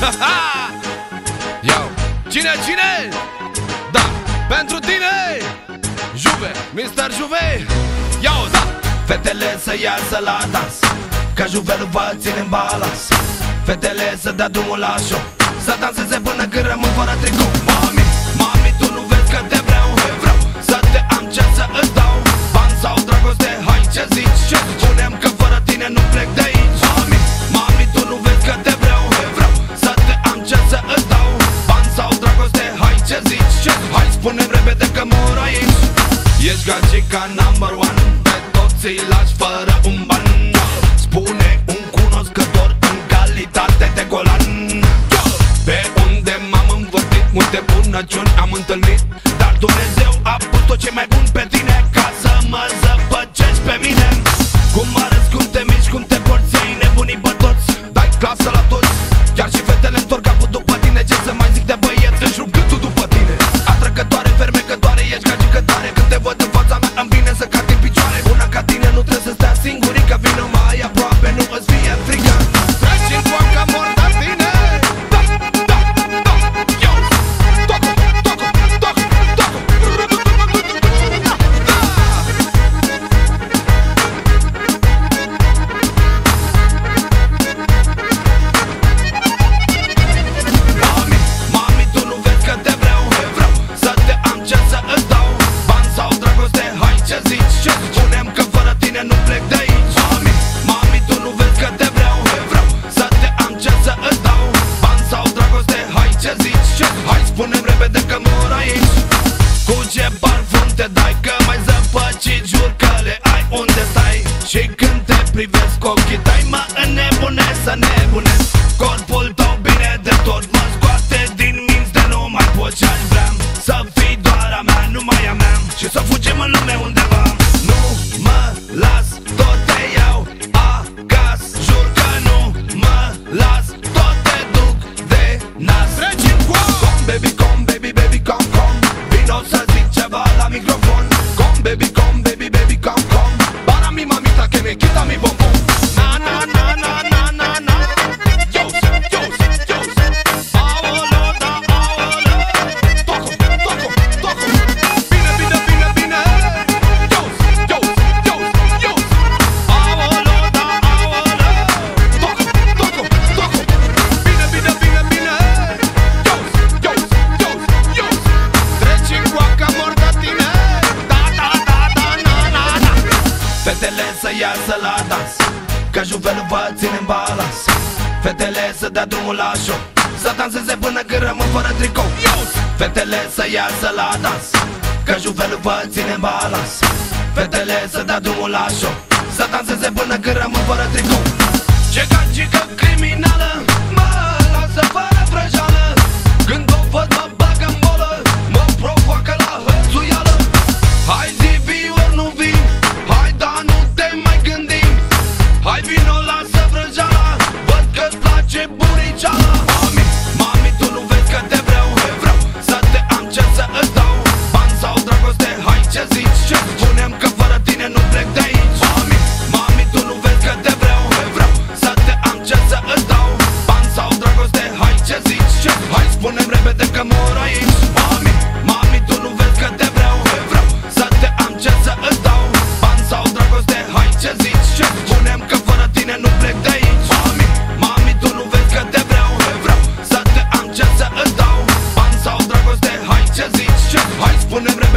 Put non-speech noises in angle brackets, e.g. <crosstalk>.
<laughs> Yo, cine, cine? Da, pentru tine Juve, Mr. Juve Yo, da Fetele să iasă la dans Ca juvelul va ține în balans Fetele să dea drumul la show Să danseze până când rămân fără tricou Ești gagica number one Pe toți îi lași fără un ban. Spune un cunoscător în calitate de golan Pe unde m-am învățit Multe bunăciuni am întâlnit cu ochii tăi Mă înnebunesc să nebunesc. Corpul tău bine de tot Mă scoate din minți de nu mai pot ce aș vrea Să fii doar a mea, numai a mea. Și să fugim în lume undeva. Nu mă las, tot te iau acasă. Jur că nu mă las, tot te duc de nas. Treci în foaca Com, baby, com, baby, baby, com, com Vino să zic ceva la microfon. Com, baby, com, baby, baby, com, com Para mi mamita que me quita mi bombón să iasă la dans că juvelul vă ține în balans. Fetele să dea drumul la show Să danseze până când rămân fără tricou. Fetele să iasă la dans că juvelul vă ține în balans. Fetele să dea drumul la show Să danseze până când rămân fără tricou. Ce giga, criminală Mă lasă fără ponen